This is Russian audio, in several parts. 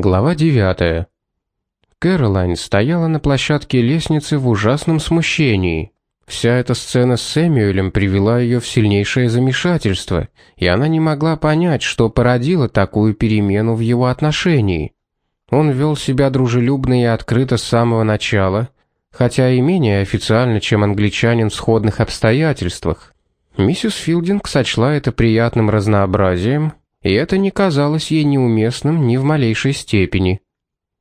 Глава 9. Кэролайн стояла на площадке лестницы в ужасном смущении. Вся эта сцена с Сэмюэлем привела ее в сильнейшее замешательство, и она не могла понять, что породило такую перемену в его отношении. Он вел себя дружелюбно и открыто с самого начала, хотя и менее официально, чем англичанин в сходных обстоятельствах. Миссис Филдинг сочла это приятным разнообразием и это не казалось ей неуместным ни в малейшей степени.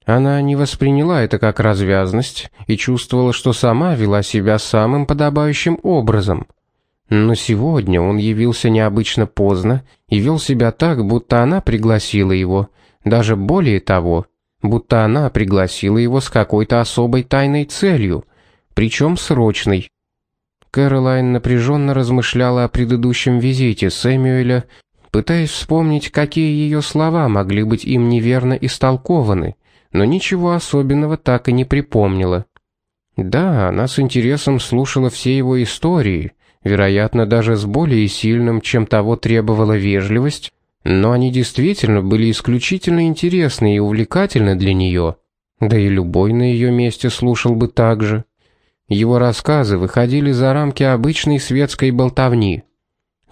Она не восприняла это как развязность и чувствовала, что сама вела себя самым подобающим образом. Но сегодня он явился необычно поздно и вел себя так, будто она пригласила его, даже более того, будто она пригласила его с какой-то особой тайной целью, причем срочной. Кэролайн напряженно размышляла о предыдущем визите Сэмюэля пытаясь вспомнить, какие ее слова могли быть им неверно истолкованы, но ничего особенного так и не припомнила. Да, она с интересом слушала все его истории, вероятно, даже с более сильным, чем того требовала вежливость, но они действительно были исключительно интересны и увлекательны для нее. Да и любой на ее месте слушал бы так же. Его рассказы выходили за рамки обычной светской болтовни.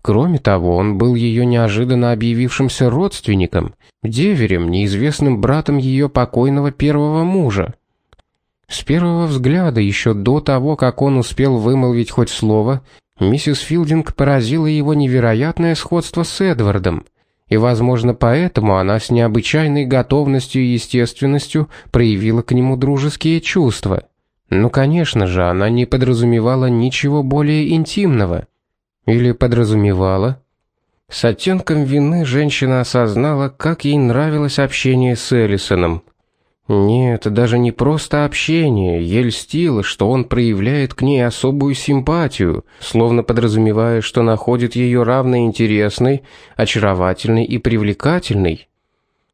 Кроме того, он был ее неожиданно объявившимся родственником, деверем, неизвестным братом ее покойного первого мужа. С первого взгляда, еще до того, как он успел вымолвить хоть слово, миссис Филдинг поразила его невероятное сходство с Эдвардом, и, возможно, поэтому она с необычайной готовностью и естественностью проявила к нему дружеские чувства. Но, конечно же, она не подразумевала ничего более интимного – или подразумевала? С оттенком вины женщина осознала, как ей нравилось общение с Элисоном. Нет, даже не просто общение, ей льстило, что он проявляет к ней особую симпатию, словно подразумевая, что находит ее равно интересной, очаровательной и привлекательной.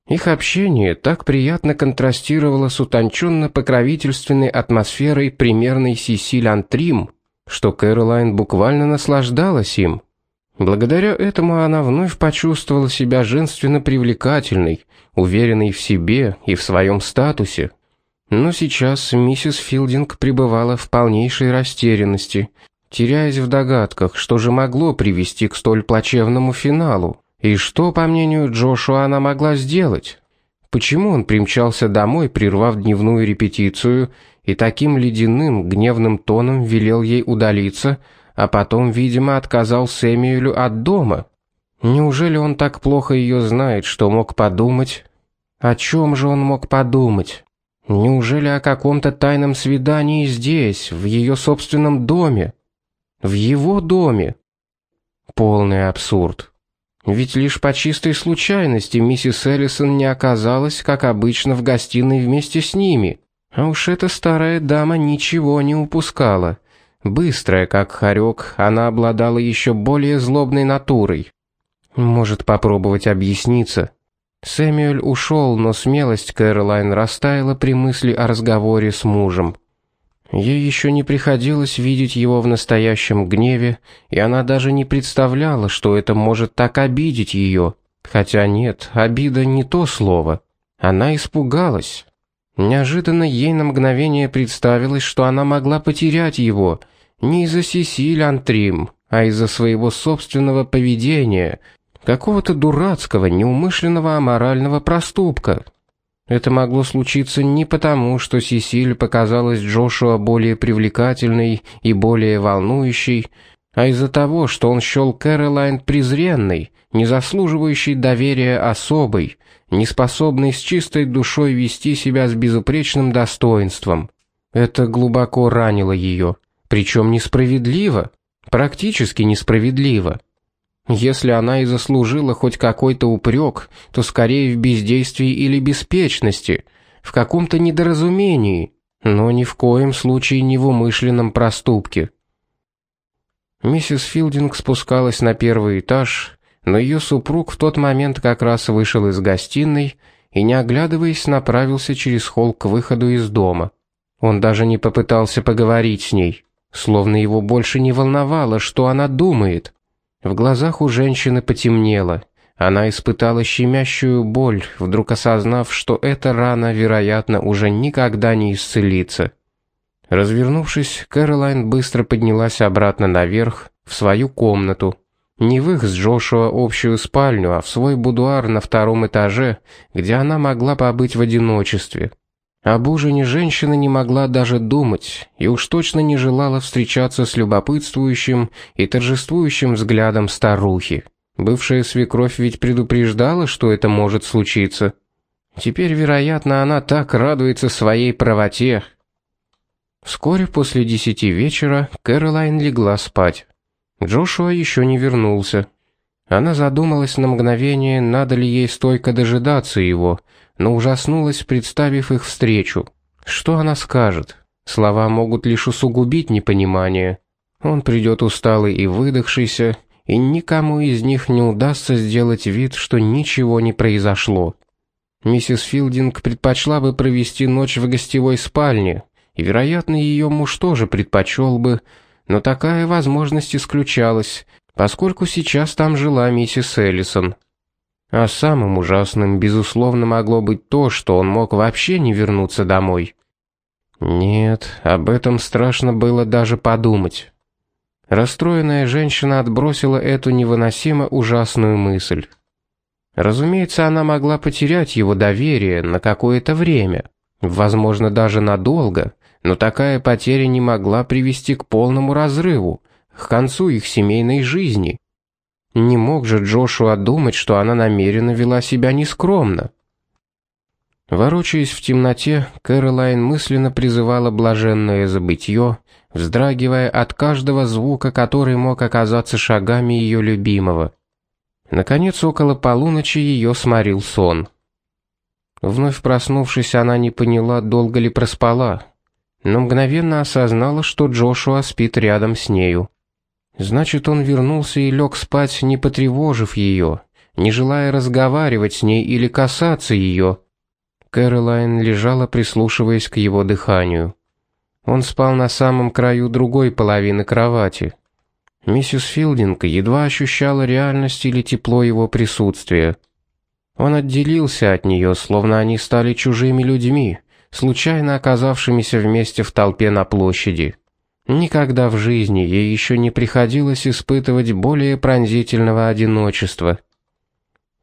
Их общение так приятно контрастировало с утонченно-покровительственной атмосферой примерной Сесиль Антрим, что Кэролайн буквально наслаждалась им. Благодаря этому она вновь почувствовала себя женственно привлекательной, уверенной в себе и в своем статусе. Но сейчас миссис Филдинг пребывала в полнейшей растерянности, теряясь в догадках, что же могло привести к столь плачевному финалу, и что, по мнению Джошуа, она могла сделать. Почему он примчался домой, прервав дневную репетицию, и таким ледяным, гневным тоном велел ей удалиться, а потом, видимо, отказал Сэмюэлю от дома. Неужели он так плохо ее знает, что мог подумать? О чем же он мог подумать? Неужели о каком-то тайном свидании здесь, в ее собственном доме? В его доме? Полный абсурд. Ведь лишь по чистой случайности миссис Эллисон не оказалась, как обычно, в гостиной вместе с ними. А уж эта старая дама ничего не упускала. Быстрая, как хорек, она обладала еще более злобной натурой. Может попробовать объясниться. Сэмюэль ушел, но смелость Кэролайн растаяла при мысли о разговоре с мужем. Ей еще не приходилось видеть его в настоящем гневе, и она даже не представляла, что это может так обидеть ее. Хотя нет, обида не то слово. Она испугалась. Неожиданно ей на мгновение представилось, что она могла потерять его не из-за Сесиль Антрим, а из-за своего собственного поведения, какого-то дурацкого, неумышленного аморального проступка. Это могло случиться не потому, что Сесиль показалась Джошуа более привлекательной и более волнующей, а из-за того, что он счел Кэролайн презренной, не заслуживающей доверия особой, не способной с чистой душой вести себя с безупречным достоинством. Это глубоко ранило ее, причем несправедливо, практически несправедливо. Если она и заслужила хоть какой-то упрек, то скорее в бездействии или беспечности, в каком-то недоразумении, но ни в коем случае не в умышленном проступке. Миссис Филдинг спускалась на первый этаж, но ее супруг в тот момент как раз вышел из гостиной и, не оглядываясь, направился через холл к выходу из дома. Он даже не попытался поговорить с ней, словно его больше не волновало, что она думает. В глазах у женщины потемнело, Она испытала щемящую боль, вдруг осознав, что эта рана, вероятно, уже никогда не исцелится. Развернувшись, Кэролайн быстро поднялась обратно наверх, в свою комнату. Не в их с Джошуа общую спальню, а в свой будуар на втором этаже, где она могла побыть в одиночестве. Об ужине женщина не могла даже думать, и уж точно не желала встречаться с любопытствующим и торжествующим взглядом старухи. Бывшая свекровь ведь предупреждала, что это может случиться. Теперь, вероятно, она так радуется своей правоте, Вскоре после десяти вечера Кэролайн легла спать. Джошуа еще не вернулся. Она задумалась на мгновение, надо ли ей стойко дожидаться его, но ужаснулась, представив их встречу. Что она скажет? Слова могут лишь усугубить непонимание. Он придет усталый и выдохшийся, и никому из них не удастся сделать вид, что ничего не произошло. Миссис Филдинг предпочла бы провести ночь в гостевой спальне, и, вероятно, ее муж тоже предпочел бы, но такая возможность исключалась, поскольку сейчас там жила миссис Эллисон. А самым ужасным, безусловно, могло быть то, что он мог вообще не вернуться домой. Нет, об этом страшно было даже подумать. Расстроенная женщина отбросила эту невыносимо ужасную мысль. Разумеется, она могла потерять его доверие на какое-то время, возможно, даже надолго, но такая потеря не могла привести к полному разрыву, к концу их семейной жизни. Не мог же Джошуа думать, что она намеренно вела себя нескромно. Ворочаясь в темноте, Кэролайн мысленно призывала блаженное забытье, вздрагивая от каждого звука, который мог оказаться шагами ее любимого. Наконец, около полуночи ее сморил сон. Вновь проснувшись, она не поняла, долго ли проспала, но мгновенно осознала, что Джошуа спит рядом с нею. Значит, он вернулся и лег спать, не потревожив ее, не желая разговаривать с ней или касаться ее. Кэролайн лежала, прислушиваясь к его дыханию. Он спал на самом краю другой половины кровати. Миссис Филдинг едва ощущала реальность или тепло его присутствия. Он отделился от нее, словно они стали чужими людьми, случайно оказавшимися вместе в толпе на площади. Никогда в жизни ей еще не приходилось испытывать более пронзительного одиночества.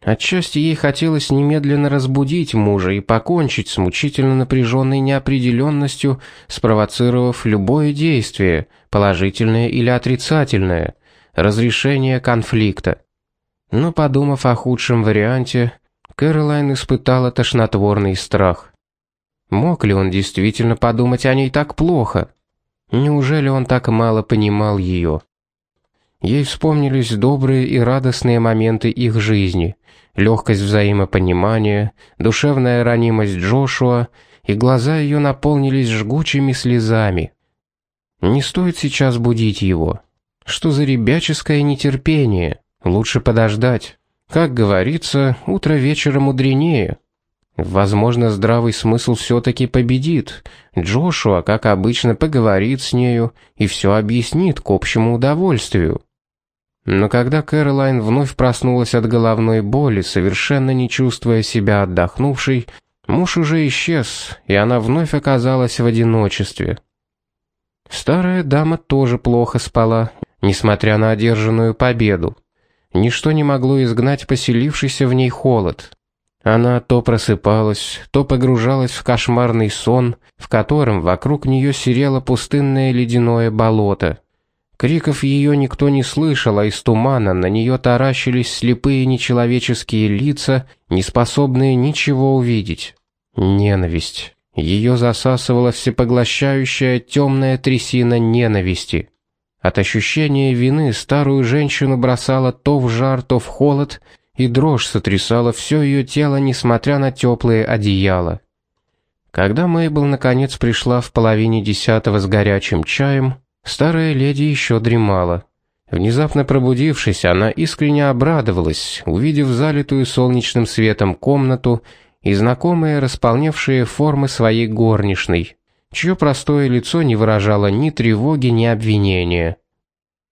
Отчасти ей хотелось немедленно разбудить мужа и покончить с мучительно напряженной неопределенностью, спровоцировав любое действие, положительное или отрицательное, разрешение конфликта. Но подумав о худшем варианте, Кэролайн испытала тошнотворный страх. Мог ли он действительно подумать о ней так плохо? Неужели он так мало понимал ее? Ей вспомнились добрые и радостные моменты их жизни, легкость взаимопонимания, душевная ранимость Джошуа, и глаза ее наполнились жгучими слезами. Не стоит сейчас будить его. Что за ребяческое нетерпение? Лучше подождать. Как говорится, утро вечера мудренее. Возможно, здравый смысл все-таки победит. Джошуа, как обычно, поговорит с нею и все объяснит к общему удовольствию. Но когда Кэролайн вновь проснулась от головной боли, совершенно не чувствуя себя отдохнувшей, муж уже исчез, и она вновь оказалась в одиночестве. Старая дама тоже плохо спала, несмотря на одержанную победу. Ничто не могло изгнать поселившийся в ней холод. Она то просыпалась, то погружалась в кошмарный сон, в котором вокруг нее серело пустынное ледяное болото. Криков ее никто не слышал, а из тумана на нее таращились слепые нечеловеческие лица, не способные ничего увидеть. Ненависть. Ее засасывала всепоглощающая темная трясина ненависти. От ощущения вины старую женщину бросало то в жар, то в холод, и дрожь сотрясала все ее тело, несмотря на теплые одеяла. Когда Мейбл наконец пришла в половине десятого с горячим чаем, старая леди еще дремала. Внезапно пробудившись, она искренне обрадовалась, увидев залитую солнечным светом комнату и знакомые располневшие формы своей горничной, чье простое лицо не выражало ни тревоги, ни обвинения.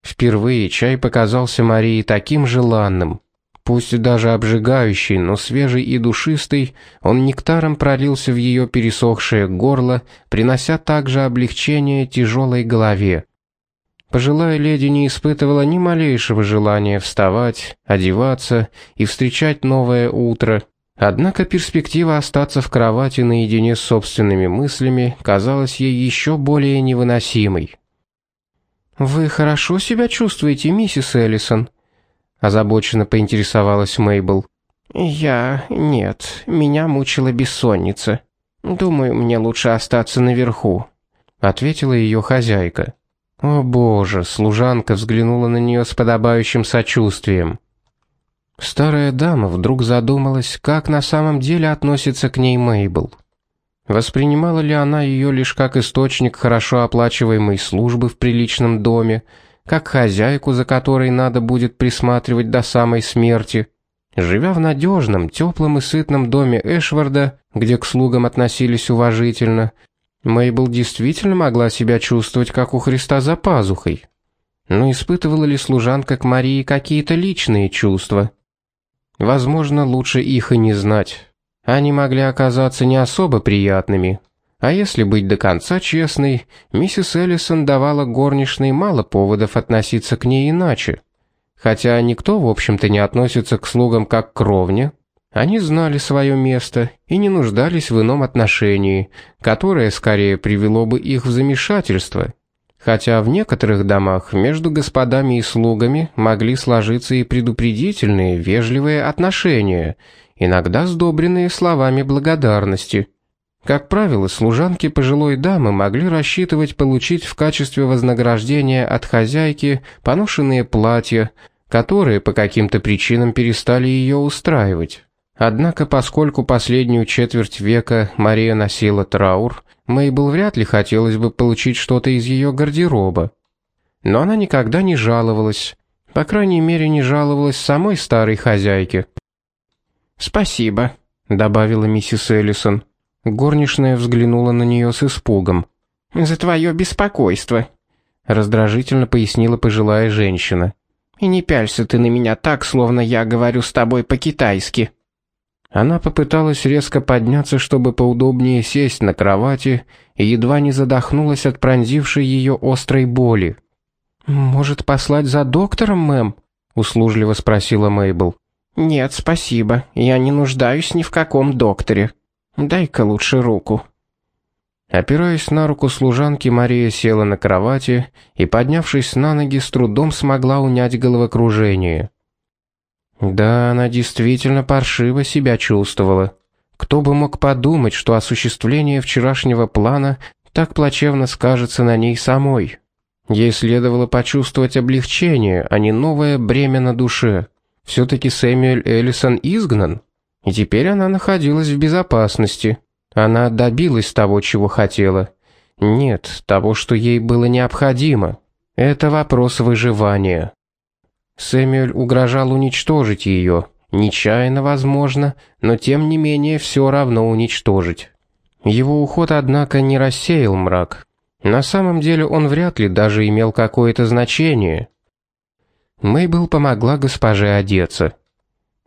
Впервые чай показался Марии таким желанным. Пусть даже обжигающий, но свежий и душистый, он нектаром пролился в ее пересохшее горло, принося также облегчение тяжелой голове. Пожилая леди не испытывала ни малейшего желания вставать, одеваться и встречать новое утро. Однако перспектива остаться в кровати наедине с собственными мыслями казалась ей еще более невыносимой. «Вы хорошо себя чувствуете, миссис Эллисон?» Озабоченно поинтересовалась Мейбл. Я нет, меня мучила бессонница. Думаю, мне лучше остаться наверху, ответила ее хозяйка. О боже, служанка взглянула на нее с подобающим сочувствием. Старая дама вдруг задумалась, как на самом деле относится к ней Мейбл. Воспринимала ли она ее лишь как источник хорошо оплачиваемой службы в приличном доме, как хозяйку, за которой надо будет присматривать до самой смерти. Живя в надежном, теплом и сытном доме Эшварда, где к слугам относились уважительно, Мейбл действительно могла себя чувствовать как у Христа за пазухой. Но испытывала ли служанка к Марии какие-то личные чувства? Возможно, лучше их и не знать. Они могли оказаться не особо приятными, а если быть до конца честной, миссис Эллисон давала горничной мало поводов относиться к ней иначе. Хотя никто, в общем-то, не относится к слугам как к ровне. Они знали свое место и не нуждались в ином отношении, которое скорее привело бы их в замешательство. Хотя в некоторых домах между господами и слугами могли сложиться и предупредительные, вежливые отношения, иногда сдобренные словами благодарности – как правило, служанки пожилой дамы могли рассчитывать получить в качестве вознаграждения от хозяйки поношенные платья, которые по каким-то причинам перестали ее устраивать. Однако, поскольку последнюю четверть века Мария носила траур, Мейбл вряд ли хотелось бы получить что-то из ее гардероба. Но она никогда не жаловалась, по крайней мере, не жаловалась самой старой хозяйке. «Спасибо», — добавила миссис Эллисон. Горничная взглянула на нее с испугом. «За твое беспокойство», — раздражительно пояснила пожилая женщина. «И не пялься ты на меня так, словно я говорю с тобой по-китайски». Она попыталась резко подняться, чтобы поудобнее сесть на кровати, и едва не задохнулась от пронзившей ее острой боли. «Может, послать за доктором, мэм?» — услужливо спросила Мейбл. «Нет, спасибо. Я не нуждаюсь ни в каком докторе», Дай-ка лучше руку. Опираясь на руку служанки, Мария села на кровати и, поднявшись на ноги, с трудом смогла унять головокружение. Да, она действительно паршиво себя чувствовала. Кто бы мог подумать, что осуществление вчерашнего плана так плачевно скажется на ней самой. Ей следовало почувствовать облегчение, а не новое бремя на душе. Все-таки Сэмюэль Эллисон изгнан. И теперь она находилась в безопасности. Она добилась того, чего хотела. Нет, того, что ей было необходимо. Это вопрос выживания. Сэмюэль угрожал уничтожить ее. Нечаянно, возможно, но тем не менее все равно уничтожить. Его уход, однако, не рассеял мрак. На самом деле он вряд ли даже имел какое-то значение. Мейбл помогла госпоже одеться.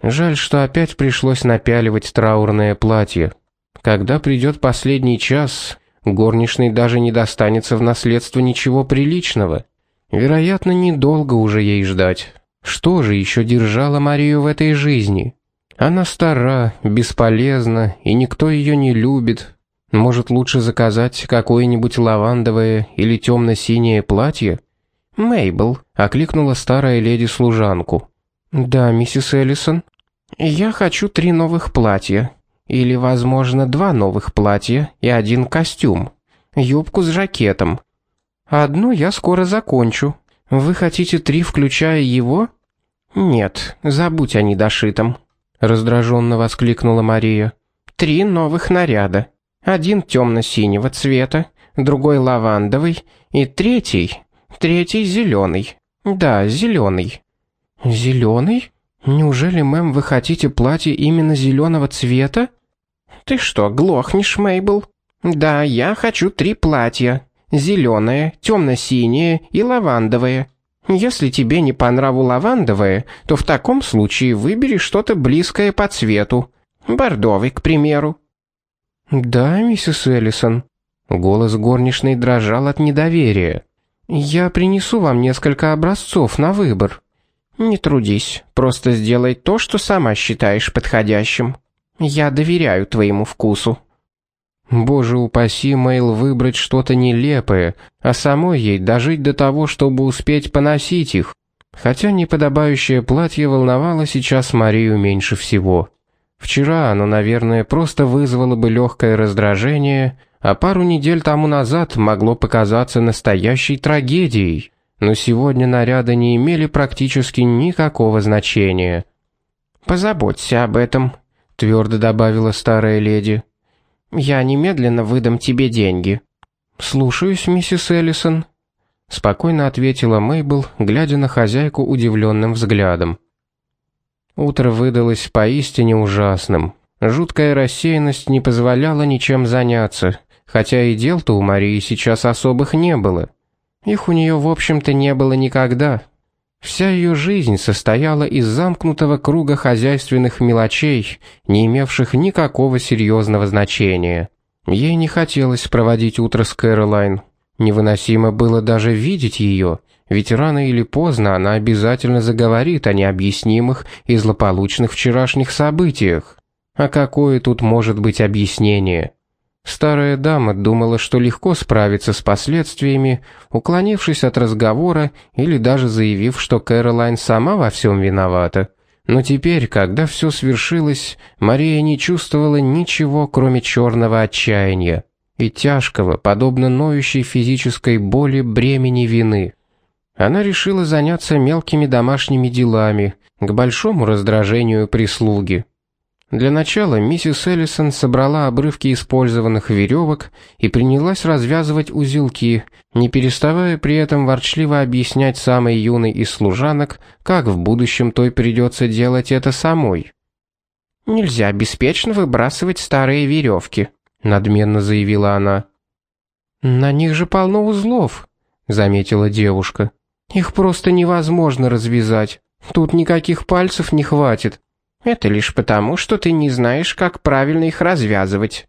Жаль, что опять пришлось напяливать траурное платье. Когда придет последний час, горничной даже не достанется в наследство ничего приличного. Вероятно, недолго уже ей ждать. Что же еще держало Марию в этой жизни? Она стара, бесполезна, и никто ее не любит. Может, лучше заказать какое-нибудь лавандовое или темно-синее платье? Мейбл окликнула старая леди служанку. Да, миссис Эллисон. Я хочу три новых платья. Или, возможно, два новых платья и один костюм. Юбку с жакетом. Одну я скоро закончу. Вы хотите три, включая его? Нет, забудь о недошитом. Раздраженно воскликнула Мария. Три новых наряда. Один темно-синего цвета, другой лавандовый и третий, третий зеленый. Да, зеленый. «Зеленый? Неужели, мэм, вы хотите платье именно зеленого цвета?» «Ты что, глохнешь, Мейбл?» «Да, я хочу три платья. Зеленое, темно-синее и лавандовое. Если тебе не по нраву лавандовое, то в таком случае выбери что-то близкое по цвету. Бордовый, к примеру». «Да, миссис Эллисон». Голос горничной дрожал от недоверия. «Я принесу вам несколько образцов на выбор». «Не трудись, просто сделай то, что сама считаешь подходящим. Я доверяю твоему вкусу». Боже упаси Мэйл выбрать что-то нелепое, а самой ей дожить до того, чтобы успеть поносить их. Хотя неподобающее платье волновало сейчас Марию меньше всего. Вчера оно, наверное, просто вызвало бы легкое раздражение, а пару недель тому назад могло показаться настоящей трагедией. Но сегодня наряды не имели практически никакого значения. «Позаботься об этом», — твердо добавила старая леди. Я немедленно выдам тебе деньги». «Слушаюсь, миссис Эллисон», — спокойно ответила Мейбл, глядя на хозяйку удивленным взглядом. Утро выдалось поистине ужасным. Жуткая рассеянность не позволяла ничем заняться, хотя и дел-то у Марии сейчас особых не было. Их у нее, в общем-то, не было никогда. Вся ее жизнь состояла из замкнутого круга хозяйственных мелочей, не имевших никакого серьезного значения. Ей не хотелось проводить утро с Кэролайн. Невыносимо было даже видеть ее, ведь рано или поздно она обязательно заговорит о необъяснимых и злополучных вчерашних событиях. А какое тут может быть объяснение? Старая дама думала, что легко справится с последствиями, уклонившись от разговора или даже заявив, что Кэролайн сама во всем виновата. Но теперь, когда все свершилось, Мария не чувствовала ничего, кроме черного отчаяния и тяжкого, подобно ноющей физической боли, бремени вины. Она решила заняться мелкими домашними делами, к большому раздражению прислуги. Для начала миссис Эллисон собрала обрывки использованных веревок и принялась развязывать узелки, не переставая при этом ворчливо объяснять самой юной из служанок, как в будущем той придется делать это самой. «Нельзя беспечно выбрасывать старые веревки», — надменно заявила она. «На них же полно узлов», — заметила девушка. «Их просто невозможно развязать. Тут никаких пальцев не хватит». Это лишь потому, что ты не знаешь, как правильно их развязывать,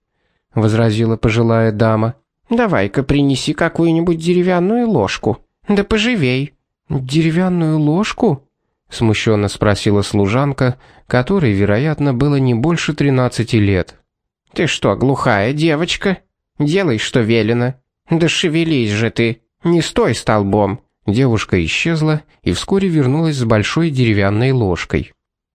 возразила пожилая дама. Давай-ка принеси какую-нибудь деревянную ложку. Да поживей. Деревянную ложку? смущенно спросила служанка, которой, вероятно, было не больше тринадцати лет. Ты что, глухая девочка? Делай, что велено. Да шевелись же ты, не стой столбом. Девушка исчезла и вскоре вернулась с большой деревянной ложкой.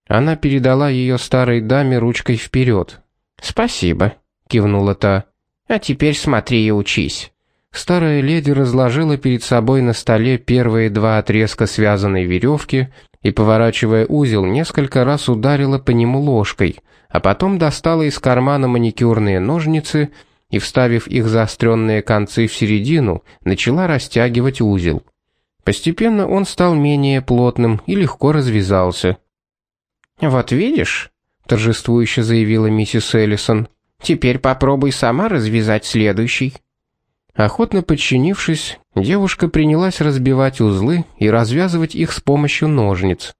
Она передала ее старой даме ручкой вперед. «Спасибо», — кивнула та. «А теперь смотри и учись». Старая леди разложила перед собой на столе первые два отрезка связанной веревки и, поворачивая узел, несколько раз ударила по нему ложкой, а потом достала из кармана маникюрные ножницы и, вставив их заостренные концы в середину, начала растягивать узел. Постепенно он стал менее плотным и легко развязался. «Вот видишь», — торжествующе заявила миссис Эллисон, «теперь попробуй сама развязать следующий». Охотно подчинившись, девушка принялась разбивать узлы и развязывать их с помощью ножниц.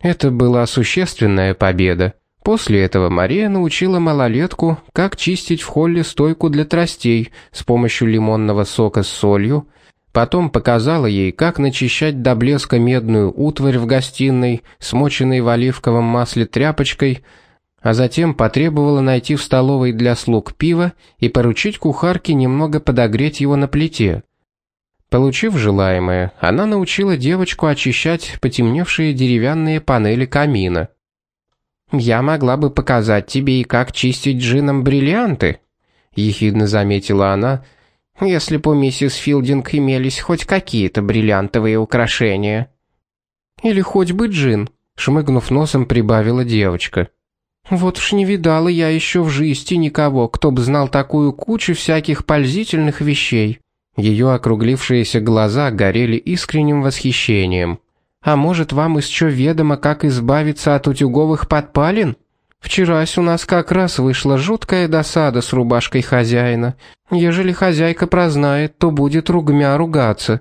Это была существенная победа. После этого Мария научила малолетку, как чистить в холле стойку для тростей с помощью лимонного сока с солью, Потом показала ей, как начищать до блеска медную утварь в гостиной, смоченной в оливковом масле тряпочкой, а затем потребовала найти в столовой для слуг пиво и поручить кухарке немного подогреть его на плите. Получив желаемое, она научила девочку очищать потемневшие деревянные панели камина. «Я могла бы показать тебе и как чистить джином бриллианты», — ехидно заметила она, если бы у миссис Филдинг имелись хоть какие-то бриллиантовые украшения. Или хоть бы джин, шмыгнув носом, прибавила девочка. Вот уж не видала я еще в жизни никого, кто бы знал такую кучу всяких пользительных вещей. Ее округлившиеся глаза горели искренним восхищением. А может, вам еще ведомо, как избавиться от утюговых подпалин? Вчерась у нас как раз вышла жуткая досада с рубашкой хозяина. Ежели хозяйка прознает, то будет ругмя ругаться.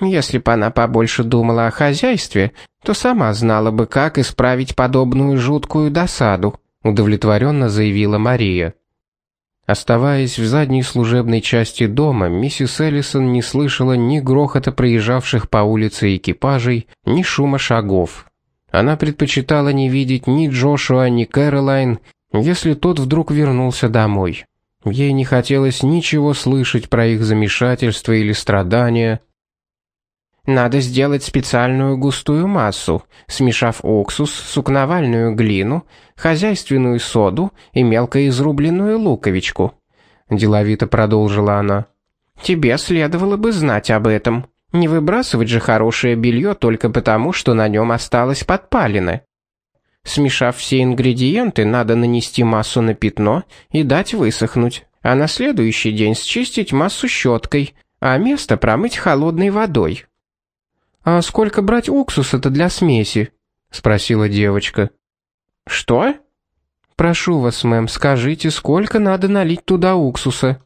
Если бы она побольше думала о хозяйстве, то сама знала бы, как исправить подобную жуткую досаду, удовлетворенно заявила Мария. Оставаясь в задней служебной части дома, миссис Эллисон не слышала ни грохота проезжавших по улице экипажей, ни шума шагов. Она предпочитала не видеть ни Джошуа, ни Кэролайн, если тот вдруг вернулся домой. Ей не хотелось ничего слышать про их замешательство или страдания. Надо сделать специальную густую массу, смешав уксус, сукновальную глину, хозяйственную соду и мелко изрубленную луковичку. Деловито продолжила она. Тебе следовало бы знать об этом. Не выбрасывать же хорошее белье только потому, что на нем осталось подпалины. Смешав все ингредиенты, надо нанести массу на пятно и дать высохнуть, а на следующий день счистить массу щеткой, а место промыть холодной водой. «А сколько брать уксуса-то для смеси?» — спросила девочка. «Что?» «Прошу вас, мэм, скажите, сколько надо налить туда уксуса?»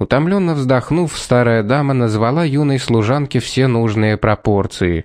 Утомленно вздохнув, старая дама назвала юной служанке все нужные пропорции.